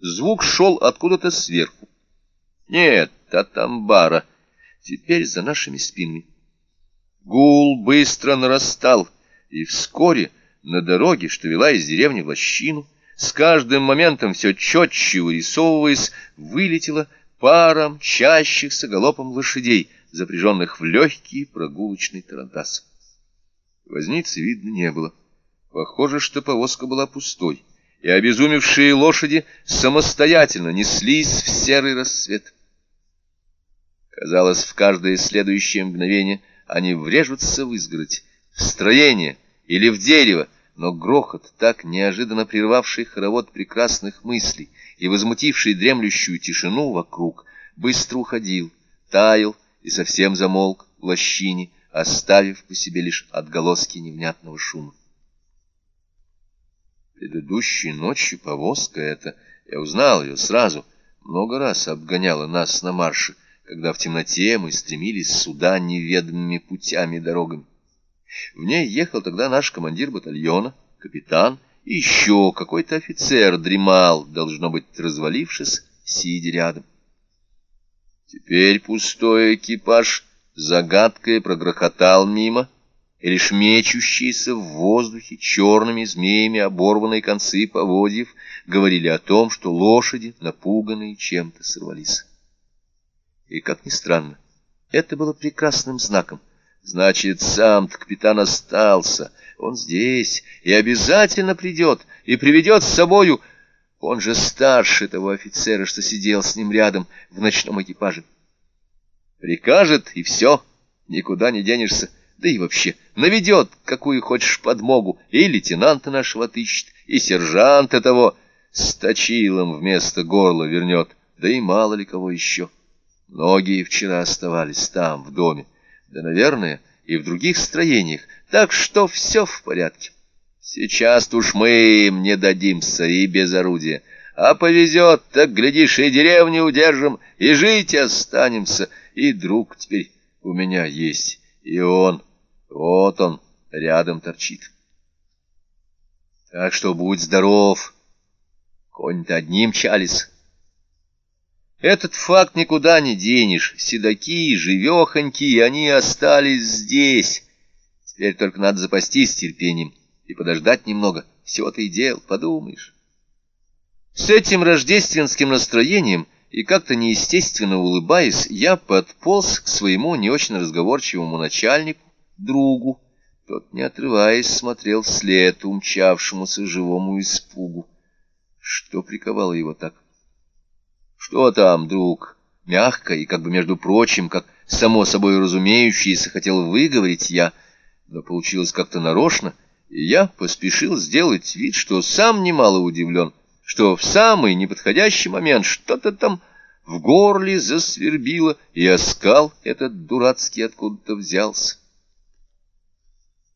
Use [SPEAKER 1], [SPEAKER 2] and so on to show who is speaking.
[SPEAKER 1] Звук шел откуда-то сверху. Нет, от амбара. Теперь за нашими спинами. Гул быстро нарастал, и вскоре на дороге, что вела из деревни в лощину, с каждым моментом все четче вырисовываясь, вылетела пара мчащихся галопом лошадей, запряженных в легкий прогулочный тарантас. Возницы видно не было. Похоже, что повозка была пустой, и обезумевшие лошади самостоятельно неслись в серый рассвет. Казалось, в каждое следующее мгновение они врежутся в изгородь, в строение или в дерево, но грохот, так неожиданно прервавший хоровод прекрасных мыслей и возмутивший дремлющую тишину вокруг, быстро уходил, таял и совсем замолк в лощине, оставив по себе лишь отголоски невнятного шума. Предыдущей ночью повозка эта, я узнал ее сразу, много раз обгоняла нас на марше, когда в темноте мы стремились сюда неведомыми путями дорогами. В ней ехал тогда наш командир батальона, капитан, и еще какой-то офицер дремал, должно быть, развалившись, сидя рядом. Теперь пустой экипаж загадкой прогрохотал мимо, и лишь мечущиеся в воздухе черными змеями оборванные концы поводьев говорили о том, что лошади, напуганные чем-то, сорвались. И, как ни странно, это было прекрасным знаком. Значит, сам капитан остался. Он здесь и обязательно придет, и приведет с собою... Он же старше того офицера, что сидел с ним рядом в ночном экипаже. Прикажет, и все, никуда не денешься. Да и вообще, наведет, какую хочешь подмогу, и лейтенанта нашего отыщет, и сержанта того с точилом вместо горла вернет, да и мало ли кого еще. Многие вчера оставались там, в доме да, наверное, и в других строениях, так что все в порядке. Сейчас уж мы им не дадимся и без орудия, а повезет, так, глядишь, и деревню удержим, и жить останемся, и друг теперь у меня есть, и он, вот он, рядом торчит. Так что будь здоров, конь-то одним чались. Этот факт никуда не денешь. Седаки, живехоньки, они остались здесь. Теперь только надо запастись терпением и подождать немного. Всего-то и дел, подумаешь. С этим рождественским настроением и как-то неестественно улыбаясь, я подполз к своему не очень разговорчивому начальнику, другу. Тот, не отрываясь, смотрел вслед умчавшемуся живому испугу. Что приковало его так? «Что там, друг?» Мягко и как бы между прочим, как само собой разумеющееся, хотел выговорить я, но получилось как-то нарочно, и я поспешил сделать вид, что сам немало удивлен, что в самый неподходящий момент что-то там в горле засвербило, и оскал этот дурацкий откуда-то взялся.